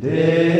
Deus.